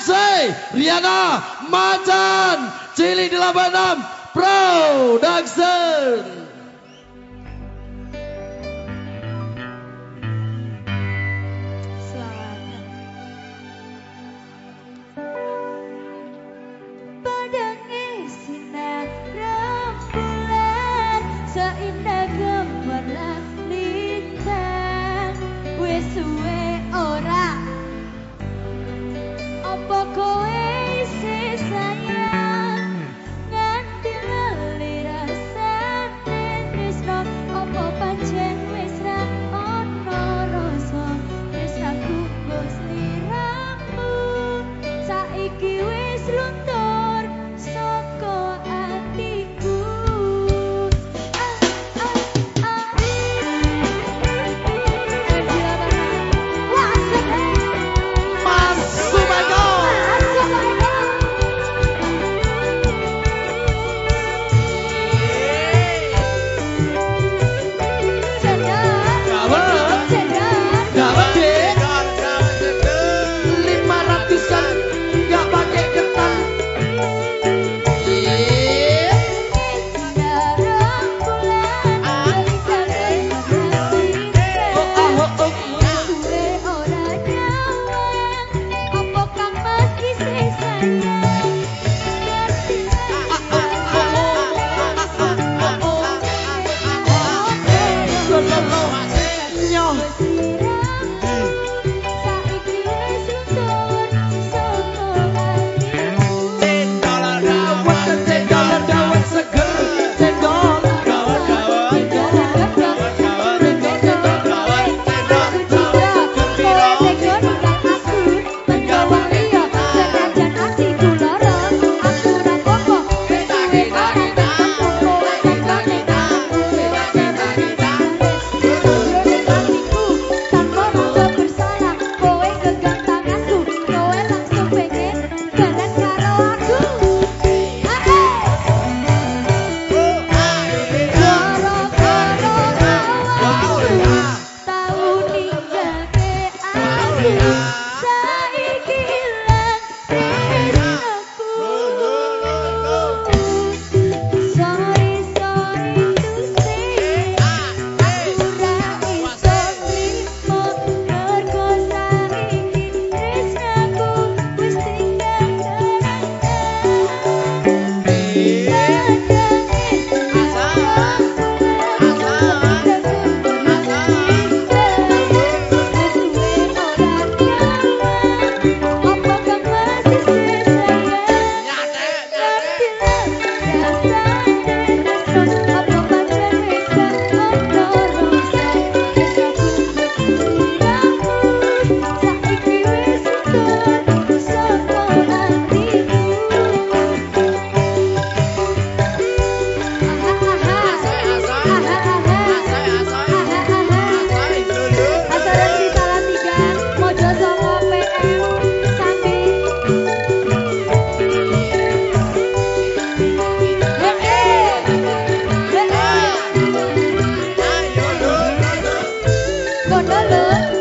MC Riana Macan Cili 86 Production. Apa kowe lướt